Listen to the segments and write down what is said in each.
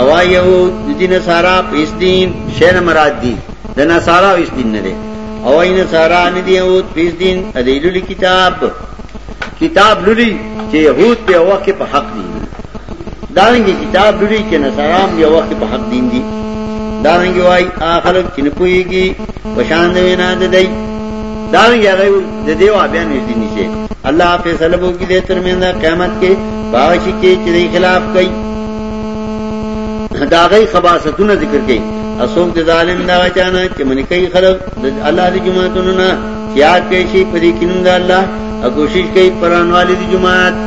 اوا یهود د دین سارا پیس دین شین مراد دی د نصارا پیس دین نه دی او این سارا نه دی یهود پیس دین ادیل کتاب کتاب لولي چې يهود په وخت په حق دي دانګي کتاب لولي چې نصارام په وخت په حق دین دي دانګي وای اخر چې نه پويږي پشان نه وینا ده دی دارنګ هغه د دیو بیا نږدې نشي الله فیصله وو کې د ترمن قیامت کې باوشي کې چې خلاف کوي داغي خباستونه ذکر کوي اسوک د ظالم دا چانه چې من کوي خلق د الله دی جمعتون نه یاد کوي شي پرې کینم د الله او کوشش کوي قران والي دی جمعات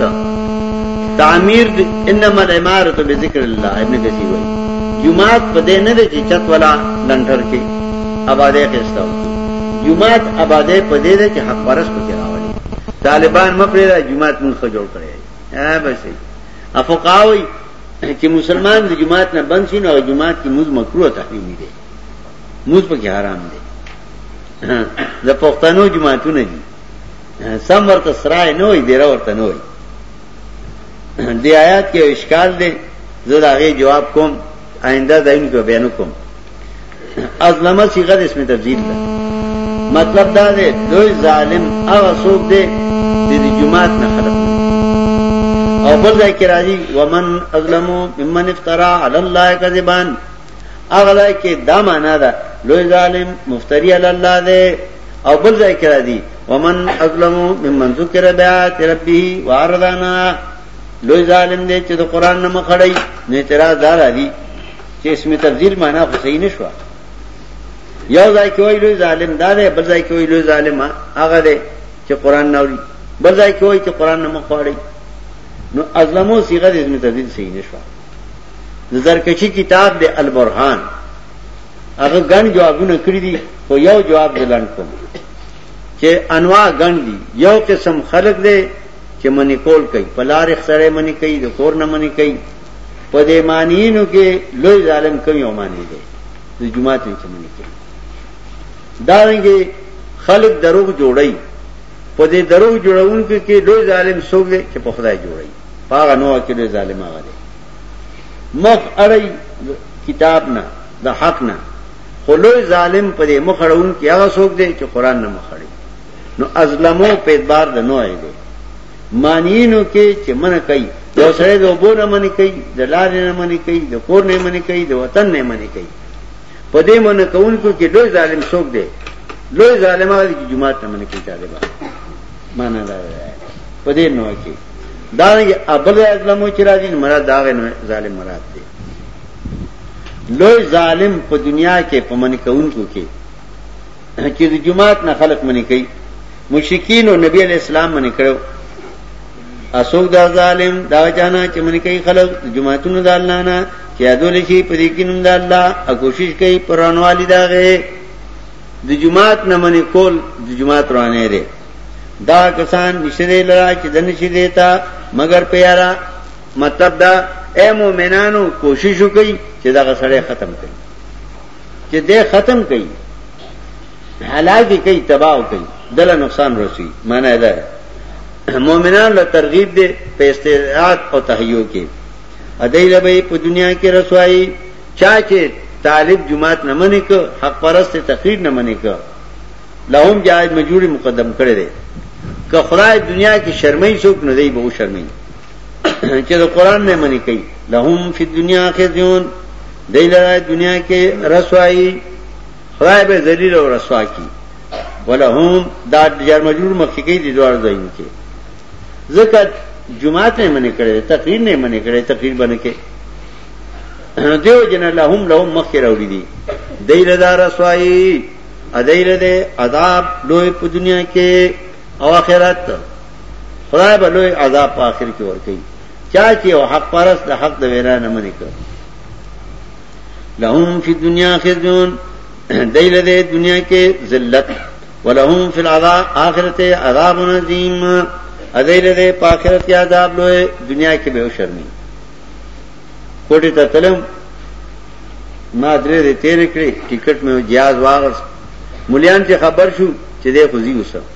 تعمیر انما الاماره بذکر الله ابن کثیر وایي جمعات په دې نه دي چې چت ولا لنټر کې آبادې قسطو جماعت آبادې په دې ده چې حق پرس پکې راوړي طالبان مپرې دا جماعت مونږ جوړ کړي ها بس افقاوي چې مسلمان د جماعت نه بند شي نو جماعت کې موږ مکروه تحریم دي موږ پکې حرام دي د پښتنو جماعتونه دي سم ورته سرای نه وي ډیر ورته نه وي دی آیات کې اشکال دی زه دا غي جواب کوم آینده دایم کو بیان کوم ازلمه صيغه اسم تفضیل ده مطلب دا دی دوی ظالم هغه څوک دی چې د جماعت نه خلق او بل ځای کې راځي ومن ازلمو ممن افترا علی الله کذبا هغه ځای کې دا معنا ده لوی ظالم مفتری علی الله دی او بل ځای کې راځي ومن ازلمو ممن ذکر بیات ربه واردانا لوی ظالم دی چې د قران نه مخړی نه اعتراض دار دي چې اسم تفضیل معنا خو صحیح نشو یو ځای کې وایي لوی ظالم دا دی بل ځای کې وایي لوی ظالم هغه دی چې قران نه اوري بل ځای کې وایي چې قران نه مخاړي نو ازلمو صيغه د اسم تفضیل صحیح نشو زرکشی کتاب دی البرهان هغه ګڼ جوابونه کړی دي خو یو جواب دلان کوم چې انواع ګڼ دي یو قسم خلق دی چې منی کول کوي پلار سره منی کوي د کور نه منی کوي په دې مانینو کې لوی ظالم کوي او معنی دی د جمعه ته چې منی کوي دا رنګي خلق دروغ جوړي په دې دروغ جوړونکو کې لوی ظالم څوک دی چې په خدای جوړي پاغه نو کې لوی ظالم هغه دی مخ اړي کتاب نه د حق نه خلوی ظالم په دې مخ اړون کې هغه څوک دی چې قران نه مخ اړي نو ازلمو په اعتبار د نوع دی مانینو کې چې منه کوي یو سره د وبو نه منی کوي د لارې نه منی کوي د کور نه منی کوي د وطن نه منی کوي په دې منه کوونکو کې لوی ظالم څوک دی لوی ظالم هغه چې جماعت نه منی کوي طالبان معنا دا په دې نو کې دا یې ابل ظلمو چې راځي مراد دا غنه ظالم مراد دی لوی ظالم په دنیا کې په منی کوونکو کې چې د جماعت نه خلق منی کوي مشرکین او نبی علی السلام منی کړو اسوک دا ظالم دا جانا چې منی کوي خلق جماعتونو د الله نه چې ادول شي په دې کې نوم د الله او کوشش کوي پرانوالي داغه د جماعت نه منی کول د جماعت روانه دي دا کسان نشره لرا چې د نشي دیتا مگر پیارا مطلب دا اے مومنانو کوشش وکړي چې دا غسړې ختم کړي چې دې ختم کړي هلاکی کوي تباہ کوي دله نقصان رسي معنی دا مؤمنان له ترغیب دي په استعداد او تهیو کې ادای له په دنیا کې رسوایي چا چې طالب جماعت نه منې کو حق پرست تقریر نه منې کو لهم جائز مجبوری مقدم کړی دی که خدای دنیا کې شرمای څوک نه دی به شرمای چې د قران نه منی کوي لهم فی دنیا خزیون دای لرای دنیا کې رسوایی خدای به ذلیل او رسوا کی ولهم دا جر مجرور مخکې کې دي دوار ځایونه کې ځکه جمعه نه منی کړي تقریر نه منی کړي تقریر باندې کې دیو جن لهم لهم مخکې راوړي دي دای لدا رسوایی ادای لده عذاب لوی په دنیا کې او آخرت خدای به لوی عذاب په اخر کې ورکړي چا چې او حق پرس د حق د وینا نه منې کړ لهم فی دنیا خزون دیل دې دنیا کې ذلت ولهم فی العذاب اخرت عذاب عظیم ادیل دې په اخرت کې عذاب لوی دنیا کې به شرمي کوټه ته تلم ما درې دې تیر کړې ټیکټ مې جیاز واغس مليان چې خبر شو چې دې خوځي وسه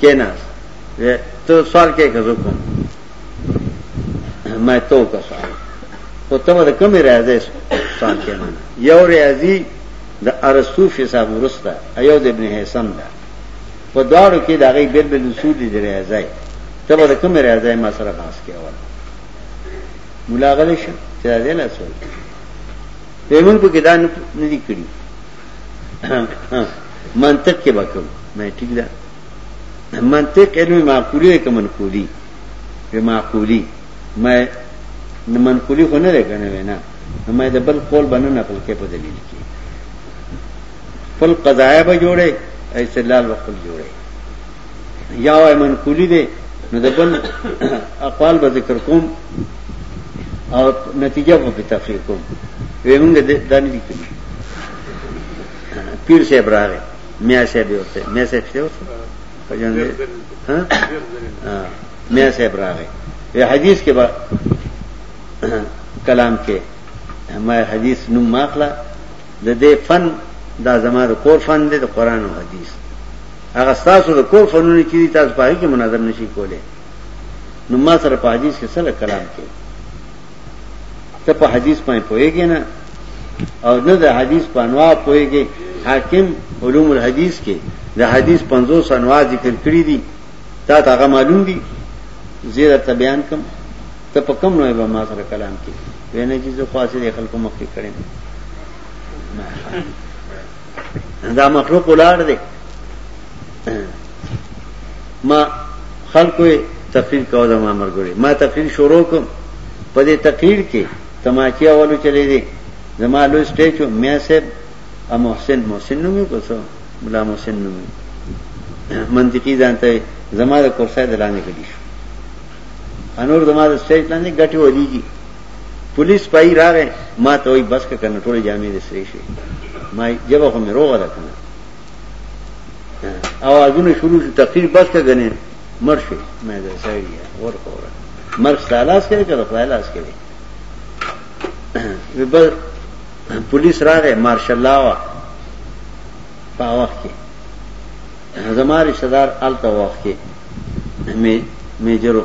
کیناس وی تو سوال کې کزو کوم ما تو کا سوال او ته د کوم ریاضي سوال کې نه یو ریاضي د ارسطو حساب ورسته ایو د ابن حسن ده په دواړو کې دا غي بل بل اصول دي ریاضي ته د کوم ریاضي ما سره خاص کې اول ملاغله شه چې دا نه سوال پیمن په کې دا نه دي کړی منطق کې وکم مې ټیک ده منطق علم معقولی کې منقولی په معقولی مې نه منقولی خو نه لګنه وینا مې د بل قول باندې نقل کې په دلیل کې خپل قضایا به جوړه استدلال وکړ جوړه یا وای منقولی دی نو د بل اقوال به ذکر کوم او نتیجه به تفسیر کوم وی موږ د دانی دي کوم پیر صاحب راغی میا صاحب ورته میا صاحب څه ورته پجن دی ها میا صاحب راغی وی حدیث کې با کلام کې ما حدیث نوم ماخلا د دې فن دا زماره کور فن دی د قران او حدیث هغه تاسو د کور فنونه چې تاسو په هغه کې مناظر نشي کولای نو ما سره په حدیث کې سره کلام کې ته په حدیث باندې پوهیږې نه او نه د حدیث په انواع پوهیږې حاکم علوم الحدیث کې د حدیث 500 انواع ذکر کړی دي تا ته هغه معلوم دي زیره ته بیان کوم ته په کم نوې به ما سره کلام کې وینې چې زه خاصه د خلکو مخ کې کړم دا مخلوق ولار دی ما خلکو تقریر کاوه د ما مرګوري ما تقریر شروع کوم په دې تقریر کې تماچیا والو چلے دي زما لوی سټیج مې صاحب ا محسن محسن نومي کوڅو بلا محسن نومي منطقي ځانته زما د کورسای د لاندې کړی شو انور زما د سټیج لاندې غټي ودیږي پولیس پای راغې ما ته وای بس کنه ټول جامې دې سرې شي ما جبه خو مې روغه ده کنه اوازونه شروع شو تقریر بس کنه مر شو مې دا سړی ور کوره مر ستالاس کړي کړه خدای لاس کړي وبل پولیس راغې مارشال لا وا په وخت کې زماري صدر الته وخت کې می میجرو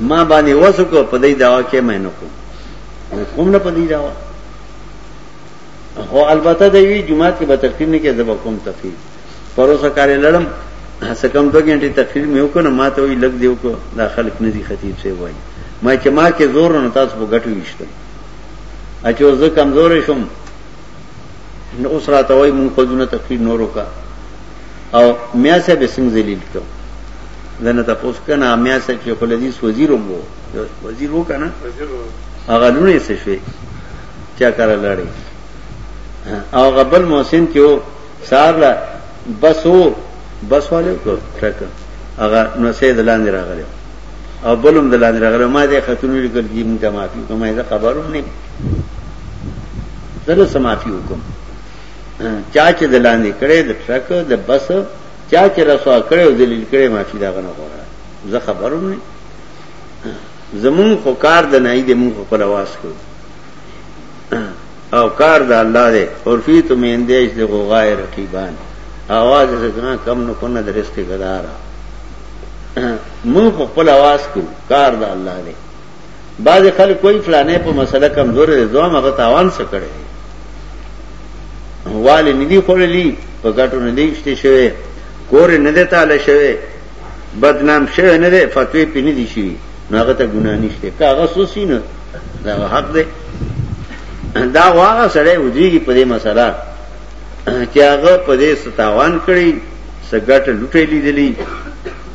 ما باندې وسو کو په دې داوا کې مې نه کوم کوم نه په دې داوا خو البته د وی جمعه کې به تقریر نه کې زب کوم تقریر پروسه کارې لړم سکم دو غنټې تقریر مې وکړ ما ته وی لګ دیو کو دا خلک نه دي خطیب سي وای ما چې ما کې زور نه تاسو په غټو وشته اچو زه کمزورې شم نو اوس راته وای مونږ په دونه تقریر نورو کا او میا صاحب یې څنګه ذلیل کړ دنه تاسو کنه میا صاحب چې خپل حدیث وزیر هم وو وزیر وو کنه هغه لونه څه شوی چا کار لړی او غبل محسن کې وو سار لا بس وو بس والے کو ټرک هغه نو سید لاندې راغلی او بلوم د لاندې راغلی ما دې خاتون لیکل دي موږ ته معافي کومه ده خبروم نه زه سمافي وکم چا چې د لاندې کړي د ټرک د بس چا چې رسوا کړي او ذلیل کړي معافي دا غنه غواړه زه خبروم نه زمون خو کار د نه دی مون خپل واس کو او کار د الله دی اور فی تو مې اندیش د غوغای رقیبان आवाज زګنا کم نو کو نه درسته غدارا مون خپل واس کو کار د الله دی بعض خلک کوئی فلانه په مسله کمزور دی دوه مغه تاوان څه کړي والي ندي خړلې په ګټو نه دی شته شوی کور نه دی تعالی شوی بدنام شوی نه دی فتوی پینې دي شي ناغه ته ګناه نشته کاغه سوسی نه دا حق دی دا واغه سره وځيږي په دې مسله چې هغه په دې ستاوان کړی سګټ لټې لیدلی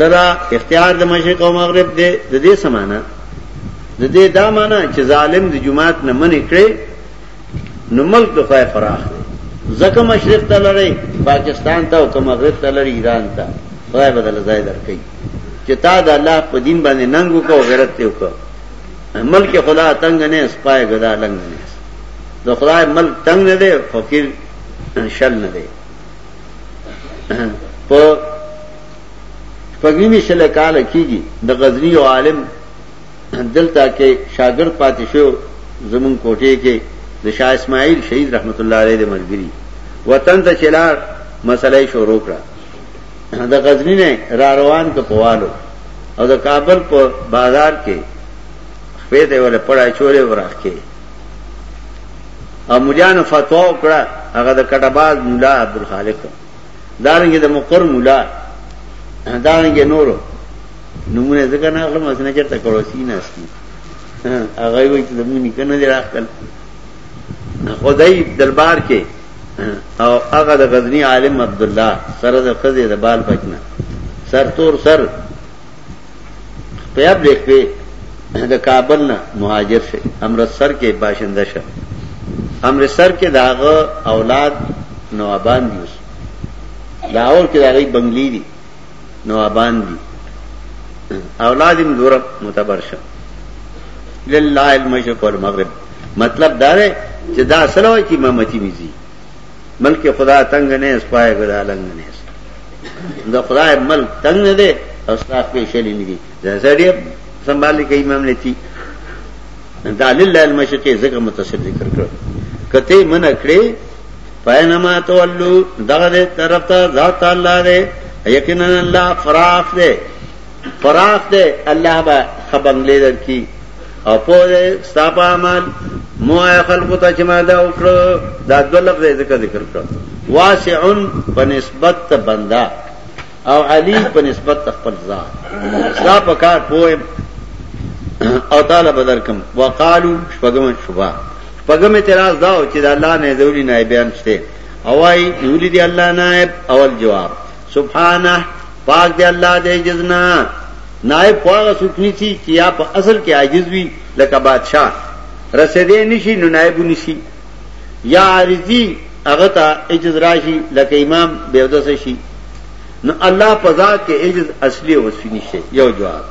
لرا اختیار د مشرق او مغرب دی د دې سمانه د دې دا معنی چې ظالم د جمعات نه منې کړې نو ملک د خای فراخ دی زکه مشرق ته لړې پاکستان ته او مغرب ته لړې ایران ته خدای بدل ځای درکې چې تا د الله په دین باندې ننګ وکاو غیرت ته وکاو ملک خدا تنگ نه سپای غدا لنګ نه د خدای ملک تنگ نه دی فقیر شل نه دی په پګنی شل کال کیږي د غزنی او عالم دلته کې شاګرد پاتې شو زمون کوټه کې د شاه اسماعیل شهید رحمت الله علیه د ملګری وطن ته چلار مسلې شروع کړه د غزنی نه را روان ک پوالو او د کابل په بازار کې خپې ته ولا پړای چولې ورخ کې او مليانو فتوا وکړه هغه د کټباز مولا عبدالخالق دارنګ د مقر مولا دارنګ نورو نمونه ځکه نه اخلم اسنه چرته کړو سینه اسکی هغه وی چې زموږ نه کنه راخل خدای دربار کې او هغه د غزنی عالم عبد الله سره د خزه د بال بچنه سر تور سر په اپډیټ کې د کابل نه مهاجر شي امرتسر کې باشنده شه امرتسر کې داغه اولاد نوابان دي اوس لاهور کې داغه بنگلي دي نوابان دي اولاد هم دور متبر شه لله المشرق والمغرب مطلب دا دی چې دا اصل وای چې امامتي مزي ملک خدا تنگ نیس پائے گدا لنگ نیس دا خدا ملک تنگ نه دی او ستاق پیشلی نه دی زړی سنبال کوي امام لتی دا لله المشرق زګه متصل ذکر کړ کته من کړې پاینما تولو دغه طرف ته ذات الله دی یقینا الله فراخ دی پراخ دے اللہ با خبنگلے در کی او پو دے ستا پا عمال مو آیا خلقو تا چما دا اکڑو دا دو لفظ دے ذکر ذکر کرو واسعن پا نسبت تا بندہ او علی پا نسبت تا خپل ذات ستا پا کار پوئم او تعالی بدر کم وقالو شپگم شبا شپگم اعتراض داو چې دا اللہ نے دولی نائبیان شتے اوائی یولی دی اللہ نائب اول جواب سبحانه پاک دی الله دی جزنا نائب خواغه سکنی سی چې یا په اصل کې عاجز وي لکه بادشاہ رسیدې نشي نو نائب نشي یا عارضی هغه ته عجز راشي لکه امام بیودس شي نو الله په ذات کې عجز اصلي او وصفي نشي یو جواب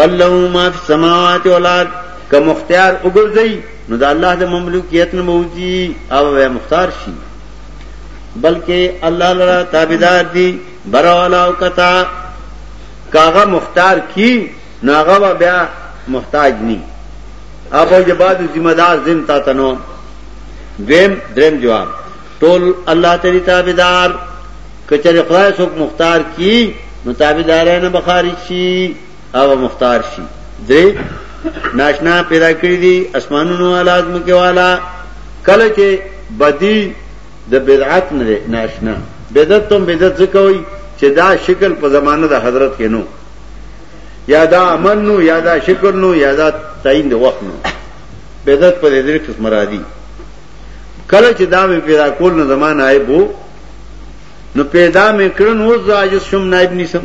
بل له ما فی السماوات والارض کوم اختیار وګرځي نو د الله د مملوکیت نه موجي او مختار شي بلکې الله لرا تابعدار دي بروالا او کتا کاغه مختار کی ناغه بیا محتاج ني ابو جباد ذمہ دار ذم تا تنو دویم دریم جواب ټول الله تعالی تابعدار کچره خدای څوک مختار کی نو تابعدار نه بخاری شي هغه مختار شي درې ناشنا پیدا کړی دي اسمانونو والا ځمکه والا کله چې بدی د بدعت نه ناشنا بدعت تم بدعت څه کوي چې دا شکل په زمانه د حضرت کې نو یا دا عمل نو یا دا شکل نو یا دا تعین د وخت نو بدعت په دې قسم را دي کله چې دا مې پیدا کول نه زمانه آئے بو نو پیدا مې کړن اوس عاجز شم نائب نیسم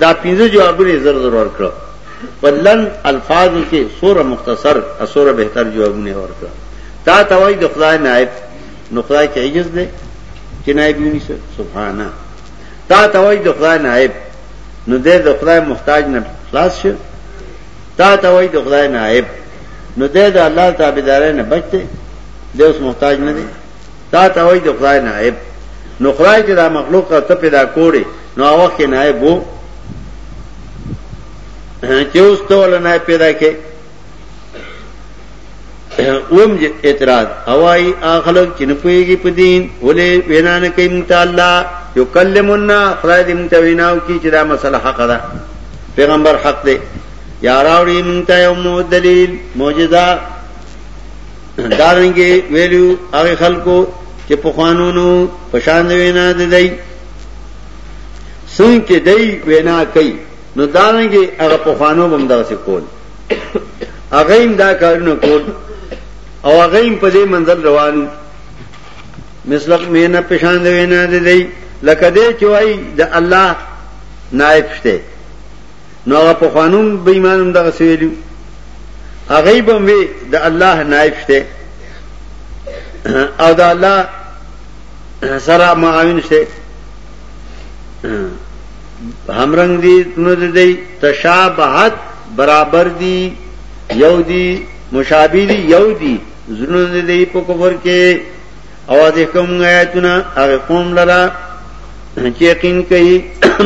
دا پنځه جوابونه زر زر ورکړه په لن الفاظو کې سوره مختصر او سوره بهتر جوابونه ورکړه تا ته وای د خدای نائب نو خدای کې عجز دی چې نائب یونی سره سبحانه تا ته وای د خدای نائب نو دې د خدای محتاج نه خلاص شه تا ته وای د خدای نائب نو دې د الله تابعداري نه بچته دې اوس محتاج نه دی تا ته وای د خدای نائب نو خدای چې دا مخلوق ته پیدا کوړي نو هغه کې نائب وو چې اوس ته ول نائب پیدا کې اوم اعتراض اوای اخلق چې نه پويږي په دین ولې وینا نه کوي متعالی یو کلمنا خدای دې مونږ ته ویناو کی چې دا مسله حق ده پیغمبر حق دی یا راوړي مونږ ته یو دلیل معجزه دارنګه ویلو هغه خلکو چې په خوانونو پشان وینا دي دی څنګه چې دی وینا کوي نو دارنګه هغه په خوانو هم داسې کول هغه هم دا کارونه کول او هغه هم په دې منزل روانو مثلق مینا پشان دی وینا دي دی لکه دې چې وای د الله نائب شته نو هغه په خوانوم به ایمان هم دغه سویلو هغه به وی د الله نائب شته او د الله سره معاون شته همرنګ دي نو د دې تشابهت برابر دي یو دي مشابه دي یو دي زړه دې په کفر کې او دې کوم آیاتونه هغه قوم لرا چې یقین کوي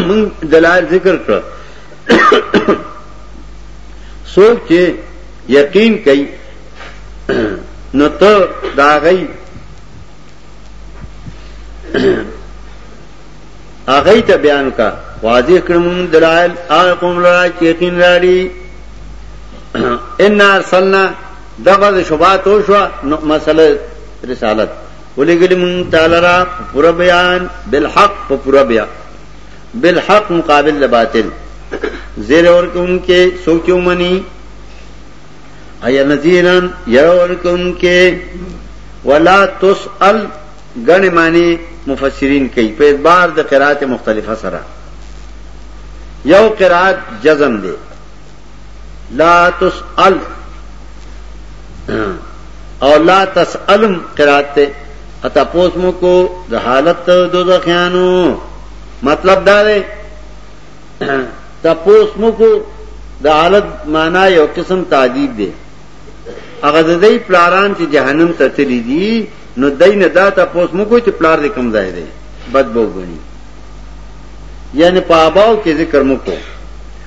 موږ دلایل ذکر کړ څوک چې یقین کوي نو ته دا غي هغه ته بیان کا واضح کړم دلایل هغه قوم لرا چې یقین راړي ان ارسلنا دغه د شوبات او شو نو مسله رسالت ولګل مون تعالی را پر بیان بالحق په پر بیا بالحق مقابل د باطل زیر اور کوم کې سوچو منی ایا نذیرن یو اور کوم کې ولا تسال غن معنی مفسرین کوي په اعتبار د قرات مختلفه سره یو قرات جزم دی لا تسأل او لا تسألم قرات تے اتا پوس مو کو دا حالت دو زخیانو مطلب دا دے تا پوس مو کو دا حالت مانا یو قسم تعدیب دے اگر دا دی پلاران چی جہنم تا تلی دی نو دای نه دا تا پوس مو کو چې پلار دې کم ځای دی بد بو غني یعنی په اباو کې ذکر مو کو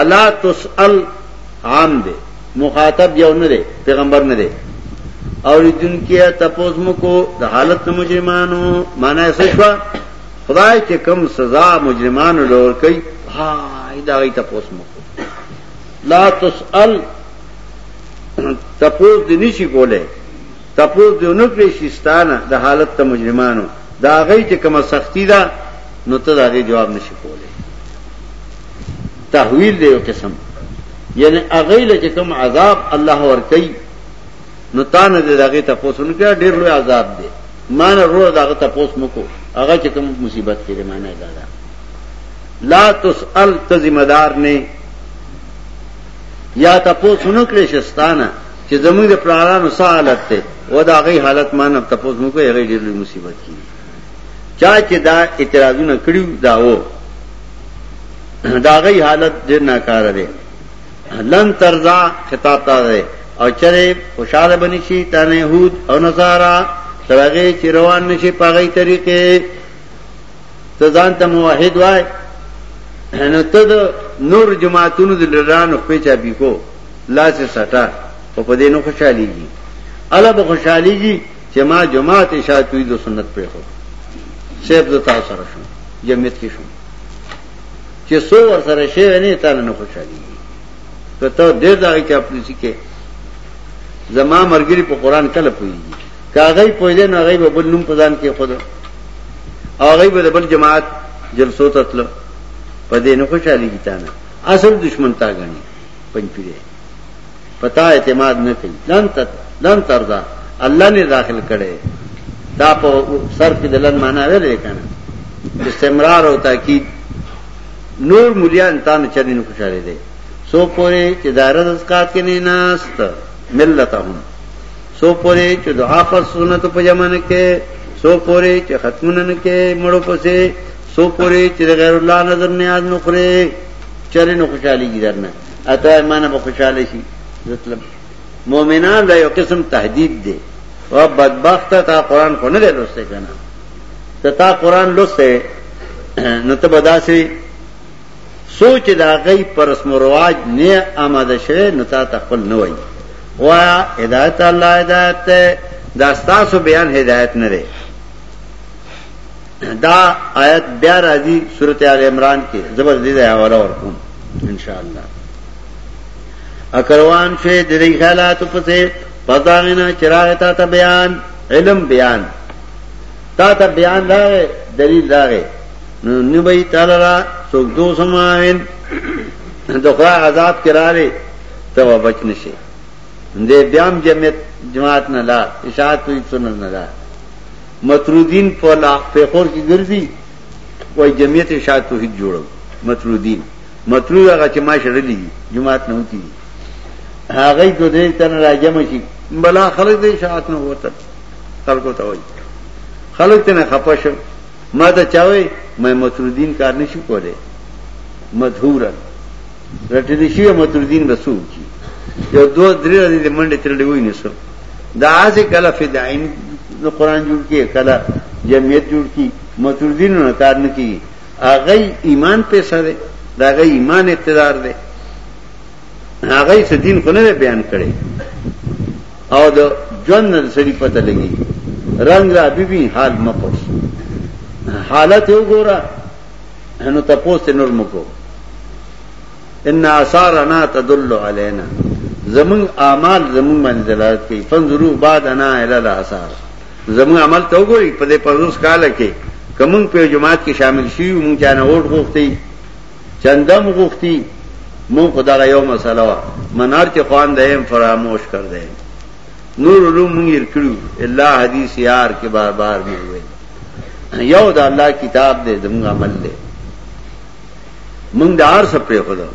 الا تسأل عام دے مخاطب یو نه دی پیغمبر نه دی اور دن کې تپوس مکو د حالت مجرمانو معنی څه شو خدای چې کم سزا مجرمانو لور کوي هاي دا غي تپوس مکو لا تسأل تپوس دې نشي کوله تپوس دې نو کې شستانه د حالت ته مجرمانو دا غي چې کومه سختی ده نو ته دا غي جواب نشي کوله تحویل دی یو قسم یعنی هغه لکه کوم عذاب الله ور کوي نو تانه دې داګه تاسو نه کړ ډیر لوی عذاب دی مان ورو داګه تاسو مکو هغه چې کوم مصیبت کې معنی دا ده لا تسأل ته ذمہ دار نه یا تاسو نه کړی شستانه چې زموږ د پلانانو څه حالت ته و دا غي حالت مان تاسو مکو هغه ډیر لوی مصیبت کی چا چې دا اعتراضونه کړیو دا وو دا غي حالت ډیر ناکاره دی لن ترضا خطاب تا دی او چرې خوشاله بنی شي تنه يهود او نصارا ترغه چې روان نشي پاغي طریقې ته ځان ته موحد وای نو ته د نور جماعتونو د لرانو په چا بیکو لاس سټا او په دې نو خوشحاليږي الله به خوشحاليږي چې ما جماعت اشاعت توحید سنت پرې خو سیب د تاسو سره شو جمعیت کې شو چې سو ور سره شي نه تعالی نه خوشالي ته ته ډېر دا کې خپل سي کې زما مرګري په قران کله پويږي کاغی پویدې نه غي بل نوم پدان کې خود او غي بل بل جماعت جلسو ته تل پدې نه خوشالي کیتا نه اصل دشمن تا غني پنځپیره پتا اعتماد نه کوي لن تر لن تر دا الله نه داخل کړي دا په سر کې د لن معنا ویلې کنه استمرار او تاکید نور مليان تان چرې نه خوشاله دي سو پوری چې دایره د زکات کې نه ناست ملتهم سو پوری چې دعا پر سنت په جمن کې سو پوری چې ختمونه نه کې مړو پسې سو پوری چې غیر الله نظر نیاز نخره چرې نه خوشالي کیدرنه اته ایمانه به خوشاله شي زتلم مؤمنان دا یو قسم تهدید دی او بدبخت تا قران خو نه لوسته کنه ته تا قران لوسته نو ته بداسي سوچ دا غي پر اسم رواج نه آماده شوه نو تا تخپل نه وای وا هدایت الله هدایت ته دا ستاسو بیان هدایت نه دی دا آیت بیا راځي سورته ال عمران کې زبر دې ځای حواله ورکوم ان شاء الله اکروان شوی د دې خیالات په څه پداغینا چراغ تا ته بیان علم بیان تا ته بیان راغې دلیل راغې نو نبی تعالی را څوک دو سماین د خدای عذاب کراره ته وبچ نشي دې بیام جمعیت جماعت نه لا اشاعت کوئی سنت نه لا مطرودین په لا پیخور کې ګرځي وای جمعیت شاد توحید جوړو مطرودین مطرود هغه چې ما شړلې دي جماعت نه وتی هغه د دې تن راجم شي بلا خلک دې شات نه وته خلکو ته وای خلک ته نه خپه شو ما ته چاوي مې مطرودین کار نشي کولای مدهورن رټل شي متردین رسول کی یو دو درې ورځې د منډې ترلې وای نه سو دا ځکه کله فداین نو قران جوړ کی کله جمعیت جوړ کی متردین نه کار نه کی هغه ایمان په سره دا غي ایمان اقتدار دی هغه څه دین خو نه بیان کړي او د جون نن سړي پته لګي رنگ را بیبي حال مپوس حالت یو ګوره نو تپوس ته نور مکو ان آثارنا تدل علينا زمون اعمال زمون باندې دلالت کوي فنظروا بعد انا الى الاثار زمون عمل ته وګوري په دې پردوس کال کې کوم په جماعت کې شامل شي مونږ چا نه ووټ غوښتي چندم غوښتي مونږ خدای یو مسله وا منار کې خوان دیم فراموش کړ دیم نور علوم مونږ یې کړو الله حدیث یار کې بار بار مونږ یو د الله کتاب دی زموږ عمل دی موږ د هر څه پرې خو ده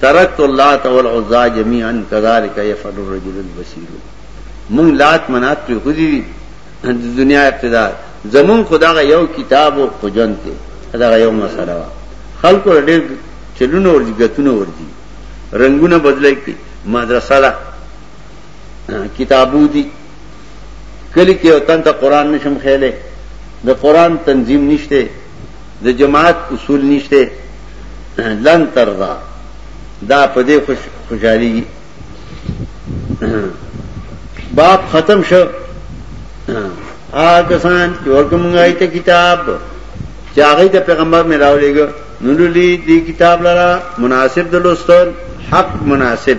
ترکت الله تعالی العزا جميعا كذلك يفعل الرجل البصير موږ لات منات پرې خو دي د دنیا اقتدار زمون خدای یو کتاب او خجن ته دا یو مسله وا خلکو ډېر چلونه ورځي غتونه ورځي رنگونه بدلای کی مدرسه کتابو دي کلی کې وطن ته قران نشم خېله د قران تنظیم نشته د جماعت اصول نشته لن ترضا دا په دې خوش خوشالي باب ختم شو آکسان چې ورکمږی ته کتاب چې هغه ته پیغمبر مې راولېګ نو لولي دې کتاب لرا مناسب د لوستل حق مناسب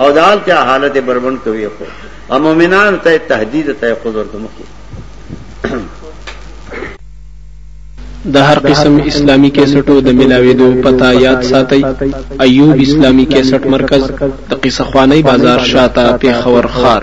او د حال ته حالت بربند کوي خو او مؤمنان ته تهدید ته خود ورته مخ د هر قسم اسلامی کیسټو د ملاویدو پتا یاد ساتي ایوب اسلامی کیسټ مرکز د قصه خوانی بازار شاته پیښور خار